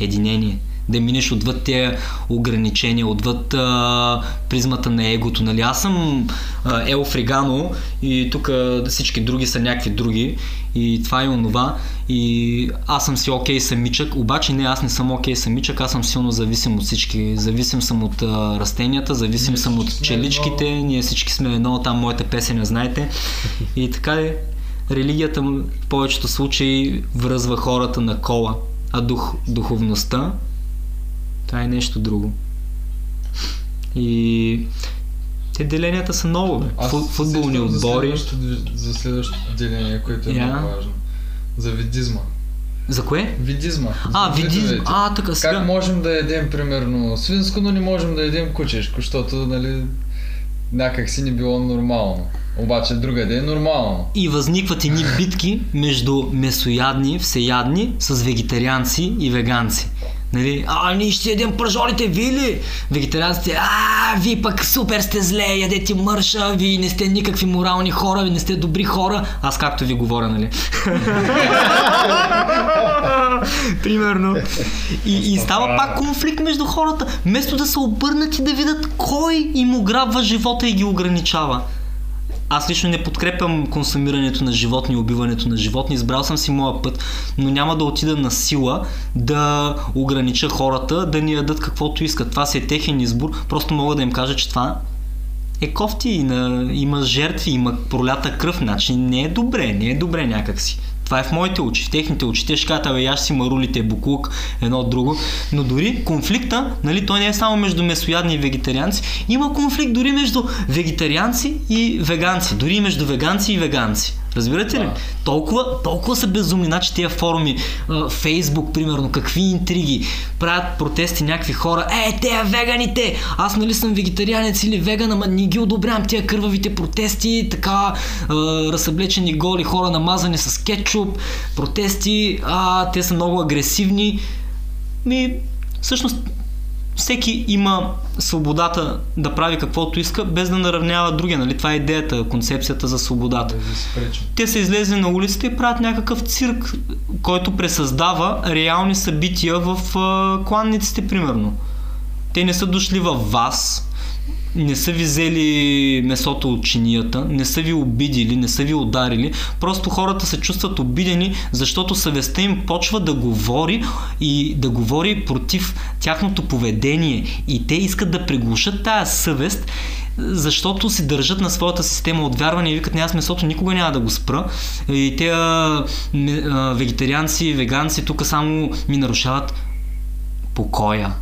Единение. Да минеш отвъд тези ограничения, отвъд а, призмата на егото. Нали? Аз съм а, Ел Фригано и тук всички други са някакви други и това и онова и аз съм си окей самичък, обаче не, аз не съм окей самичък, аз съм силно зависим от всички. Зависим съм от а, растенията, зависим Ние съм от пчеличките, едно. ние всички сме едно, там моята песен знаете. И така е, религията в повечето случаи връзва хората на кола, а дух, духовността това е нещо друго. И те деленията са много. Бе. Аз футболни сещам за отбори. следващото За следващото деление, което е Я. много важно. За видизма. За кое? Видизма. А, За видизм. видовете. А, така сега. Как можем да ядем, примерно, свинско, но не можем да ядем кучешко, защото, нали, някак си не било нормално. Обаче друга да е нормално. И възникват едни битки между месоядни, всеядни с вегетарианци и веганци. Нали? А, ние ще ядем пържолите, ви ли? Вегетарианците, а, вие пък супер сте зле, ядете мърша, вие не сте никакви морални хора, вие не сте добри хора. Аз както ви говоря, нали? *laughs* Примерно. И, и става пак конфликт между хората, вместо да се обърнат и да видят кой им ограбва живота и ги ограничава. Аз лично не подкрепям консумирането на животни, убиването на животни. Избрал съм си моя път, но няма да отида на сила да огранича хората да ни ядат каквото искат. Това си е техен избор. Просто мога да им кажа, че това е кофти, има жертви, има пролята кръв, значи не е добре, не е добре някакси. Това е в моите очи, в техните очи. Те ще кажат, абе, яш си марулите, буклук, едно от друго. Но дори конфликта, нали, той не е само между месоядни и вегетарианци, има конфликт дори между вегетарианци и веганци, дори между веганци и веганци. Разбирате ли? Да. Толкова, толкова са безумни, значи тия форуми, Фейсбук, примерно, какви интриги, правят протести някакви хора, е, те веганите, аз нали съм вегетарианец или веган, ама не ги одобрявам тия кървавите протести, така, а, разсъблечени голи хора, намазани с кетчуп, протести, а, те са много агресивни. Ми, всъщност, всеки има свободата да прави каквото иска, без да наравнява другия. Нали? Това е идеята, концепцията за свободата. Да. Те са излезли на улицата и правят някакъв цирк, който пресъздава реални събития в а, кланниците, примерно. Те не са дошли във вас, не са ви взели месото от чинията, не са ви обидили, не са ви ударили. Просто хората се чувстват обидени, защото съвестта им почва да говори и да говори против тяхното поведение. И те искат да приглушат тая съвест, защото се държат на своята система от вярване и викат, не аз месото никога няма да го спра. И те а, а, вегетарианци, веганци тук само ми нарушават покоя,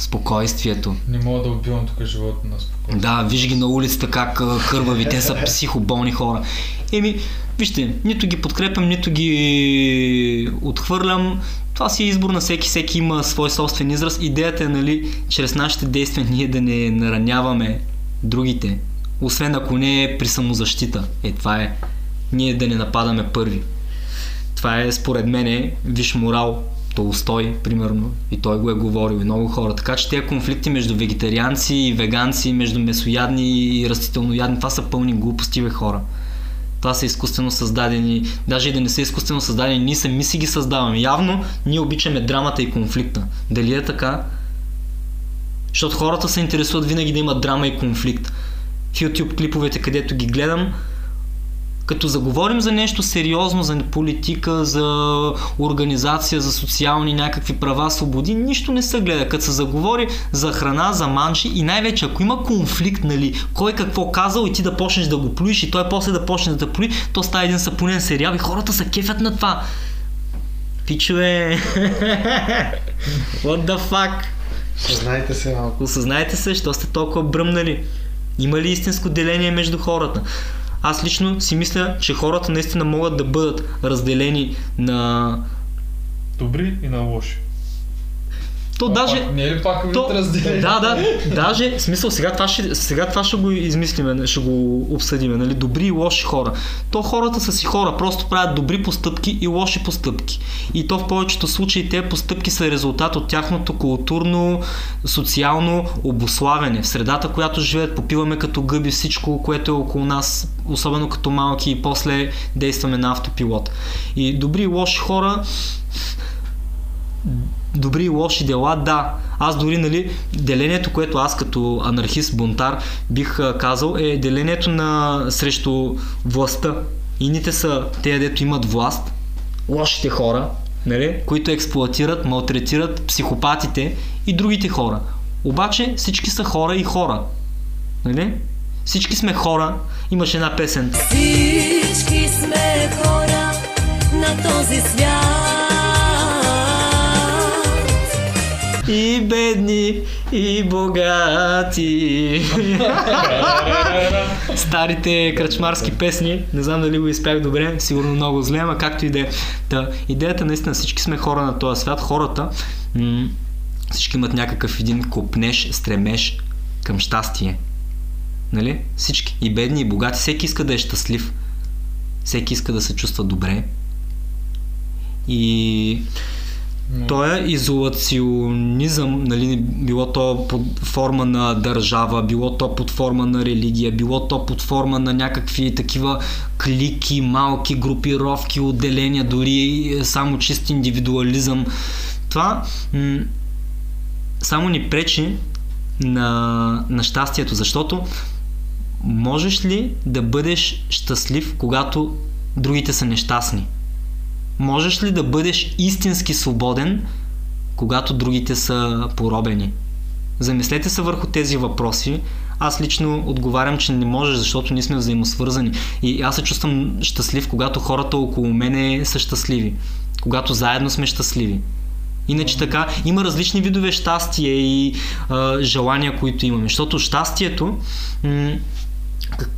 спокойствието. Не мога да убивам тук живота на спокойно. Да, виж ги на улицата как кървави, те са психоболни хора. Еми, вижте, нито ги подкрепям, нито ги отхвърлям. Това си е избор на всеки, всеки има свой собствен израз. Идеята е, нали, чрез нашите действия ние да не нараняваме другите, освен ако не е при самозащита. Е, това е ние да не нападаме първи. Това е според мен виш морал. Толстой, примерно, и той го е говорил и много хора. Така че тези конфликти между вегетарианци и веганци, между месоядни и растителноядни, това са пълни глупости, бе хора. Това са изкуствено създадени, даже и да не са изкуствено създадени, ние сами си ги създаваме. Явно ние обичаме драмата и конфликта. Дали е така? Защото хората се интересуват винаги да има драма и конфликт. В YouTube клиповете, където ги гледам, като заговорим за нещо сериозно, за политика, за организация, за социални някакви права, свободи, нищо не се гледа. Като се заговори за храна, за манши и най-вече ако има конфликт, нали, кой какво казал и ти да почнеш да го плюиш и той после да почне да плюи, то става един сапунен сериал и хората са кефят на това. Пичове! *laughs* What the fuck? Съзнайте се малко. Осъзнайте се, що сте толкова бръмнали. Има ли истинско деление между хората? Аз лично си мисля, че хората наистина могат да бъдат разделени на... Добри и на лоши. То А, даже... пак- Не е ли пак То, разделение? да, да, даже, в смисъл, сега това, ще, сега това ще го измислиме, ще го обсъдиме, нали, добри и лоши хора. То хората са си хора, просто правят добри постъпки и лоши постъпки. И то в повечето случаи те постъпки са резултат от тяхното културно, социално обославяне. В средата, която живеят, попиваме като гъби всичко, което е около нас, особено като малки и после действаме на автопилот. И добри и лоши хора добри и лоши дела, да. Аз дори, нали, делението, което аз като анархист, бунтар бих казал, е делението на срещу властта. Ините са те, дето имат власт, лошите хора, нали, които експлуатират, малтретират психопатите и другите хора. Обаче всички са хора и хора. Нали? Всички сме хора. Имаше една песен. Всички сме хора на този свят. И бедни, и богати. *laughs* Старите кръчмарски песни, не знам дали го изпях добре, сигурно много зле, ама както и да е. Та, идеята наистина, всички сме хора на този свят, хората, м- всички имат някакъв един копнеш, стремеж към щастие. Нали? Всички. И бедни, и богати. Всеки иска да е щастлив. Всеки иска да се чувства добре. И Той е изолационизъм, нали, било то под форма на държава, било то под форма на религия, било то под форма на някакви такива клики, малки групировки, отделения, дори само чист индивидуализъм. Това м- само ни пречи на, на щастието, защото можеш ли да бъдеш щастлив, когато другите са нещастни? Можеш ли да бъдеш истински свободен, когато другите са поробени? Замислете се върху тези въпроси. Аз лично отговарям, че не можеш, защото ние сме взаимосвързани. И аз се чувствам щастлив, когато хората около мене са щастливи. Когато заедно сме щастливи. Иначе така, има различни видове щастие и а, желания, които имаме. Защото щастието, м-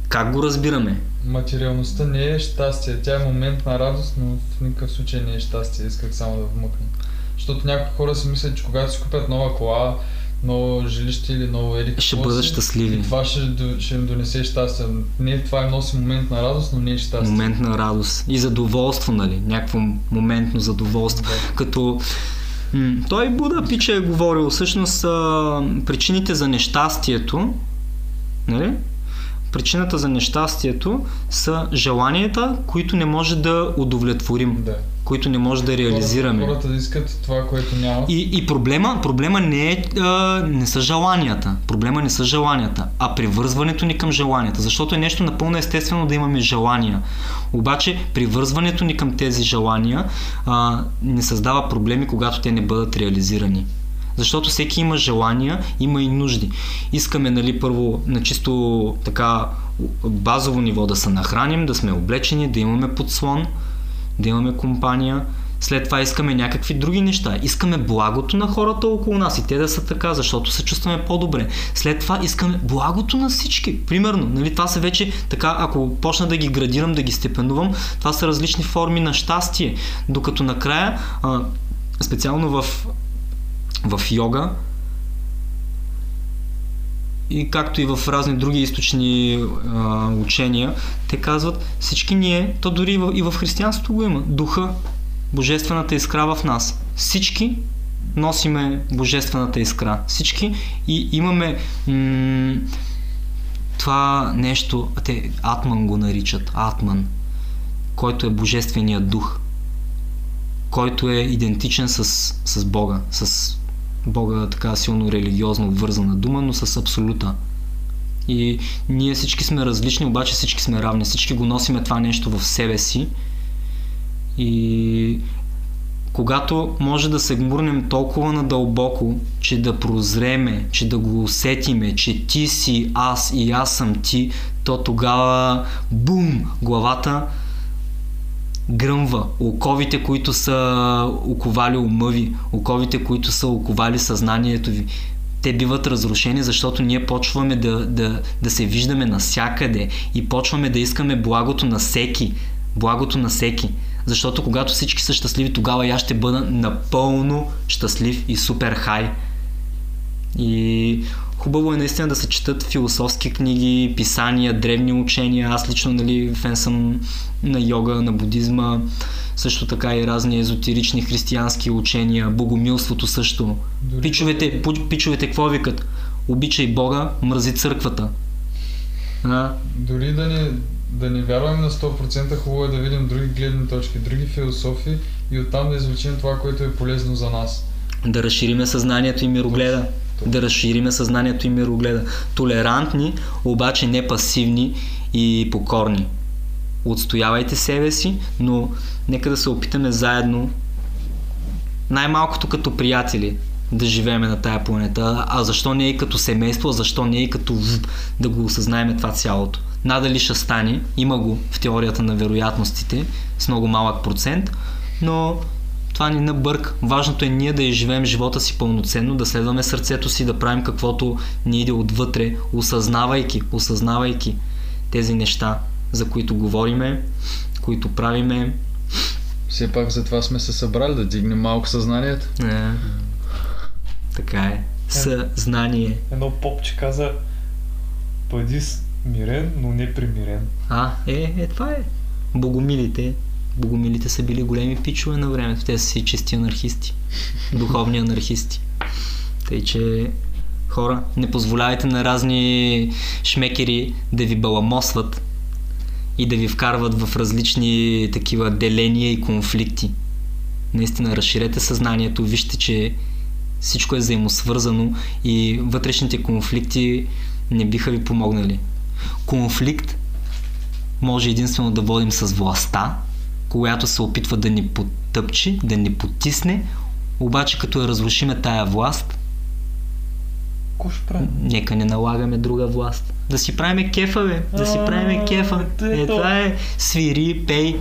как го разбираме? Материалността не е щастие, тя е момент на радост, но в никакъв случай не е щастие, исках само да вмъкна. Защото някои хора си мислят, че когато си купят нова кола, ново жилище или ново еди Ще бъдат щастливи. И това ще, ще им донесе щастие. Не, това е носи момент на радост, но не е щастие. Момент на радост и задоволство, нали? Някакво моментно задоволство. Да. Като м- той Буда Пича е говорил, всъщност а, причините за нещастието, нали? Причината за нещастието са желанията, които не може да удовлетворим, Да. които не може да реализираме. Хората, хората искат това, което нямат. И, и проблема, проблема не, е, а, не са желанията. Проблема не са желанията, а привързването ни към желанията. Защото е нещо напълно естествено да имаме желания. Обаче привързването ни към тези желания а, не създава проблеми, когато те не бъдат реализирани. Защото всеки има желания, има и нужди. Искаме, нали, първо на чисто така базово ниво да се нахраним, да сме облечени, да имаме подслон, да имаме компания. След това искаме някакви други неща. Искаме благото на хората около нас и те да са така, защото се чувстваме по-добре. След това искаме благото на всички. Примерно, нали, това са вече така, ако почна да ги градирам, да ги степенувам, това са различни форми на щастие. Докато накрая, а, специално в, в йога, и както и в разни други източни а, учения, те казват всички ние, то дори и в, и в християнството го има, духа, божествената искра в нас. Всички носиме божествената искра. Всички и имаме м- това нещо, те Атман го наричат, Атман, който е божественият дух, който е идентичен с, с Бога, с Бога така силно религиозно обвързана дума, но с абсолюта. И ние всички сме различни, обаче всички сме равни. Всички го носиме това нещо в себе си. И когато може да се гмурнем толкова надълбоко, че да прозреме, че да го усетиме, че ти си аз и аз съм ти, то тогава бум, главата гръмва. Оковите, които са оковали ума ви, оковите, които са оковали съзнанието ви, те биват разрушени, защото ние почваме да, да, да се виждаме насякъде и почваме да искаме благото на всеки. Благото на всеки. Защото когато всички са щастливи, тогава аз ще бъда напълно щастлив и супер хай. И хубаво е наистина да се четат философски книги, писания, древни учения. Аз лично нали, фен съм на йога, на будизма, също така и разни езотерични християнски учения, богомилството също. Дори- Пичовете, пичовете какво викат? Обичай Бога, мрази църквата. А? Дори да не, да не вярваме на 100%, хубаво е да видим други гледни точки, други философии и оттам да извлечем това, което е полезно за нас. Да разшириме съзнанието и мирогледа. Да разшириме съзнанието и мирогледа. Толерантни, обаче не пасивни и покорни. Отстоявайте себе си, но нека да се опитаме заедно, най-малкото като приятели, да живееме на тая планета. А защо не и като семейство, а защо не и като да го осъзнаеме това цялото. Надали ще стане, има го в теорията на вероятностите с много малък процент, но това ни набърк. Важното е ние да изживеем живота си пълноценно, да следваме сърцето си, да правим каквото ни иде отвътре, осъзнавайки, осъзнавайки тези неща, за които говориме, които правиме. Все пак за това сме се събрали, да дигнем малко съзнанието. Е, така е. Съзнание. Едно попче каза, бъди смирен, но не примирен. А, е, е, това е. Богомилите. Богомилите са били големи пичове на времето. Те са си чисти анархисти. *laughs* Духовни анархисти. Тъй, че хора, не позволявайте на разни шмекери да ви баламосват и да ви вкарват в различни такива деления и конфликти. Наистина, разширете съзнанието, вижте, че всичко е взаимосвързано и вътрешните конфликти не биха ви помогнали. Конфликт може единствено да водим с властта, която се опитва да ни потъпчи, да ни потисне, обаче като я разрушиме тая власт, нека не налагаме друга власт. Да си правиме кефа, бе. Да си правиме кефа. ето. Е, това е свири, пей,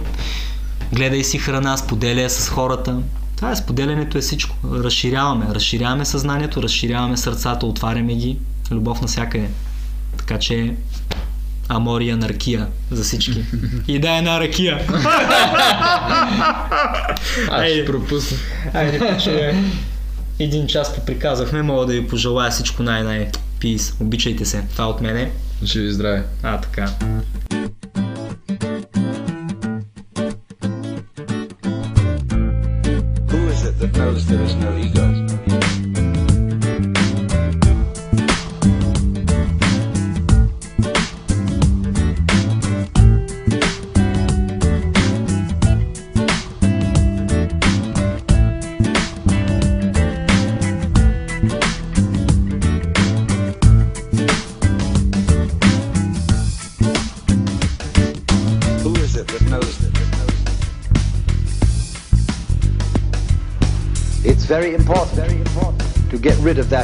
гледай си храна, споделяй с хората. Това е споделянето е всичко. Разширяваме. Разширяваме съзнанието, разширяваме сърцата, отваряме ги. Любов навсякъде. Така че Амор и анаркия за всички. И да една ракия. Аз ще пропусна. Айде, че един час поприказахме, мога да ви пожелая всичко най-най. Пис, обичайте се. Това от мене. Живи и здраве. А, така. Who is it that knows there is no ego?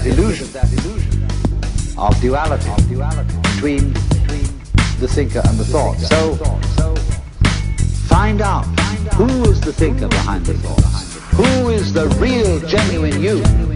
Illusion, that illusion of duality, between, between the thinker and the thought. So, so find out who is the thinker behind the thoughts, who is the real, genuine you.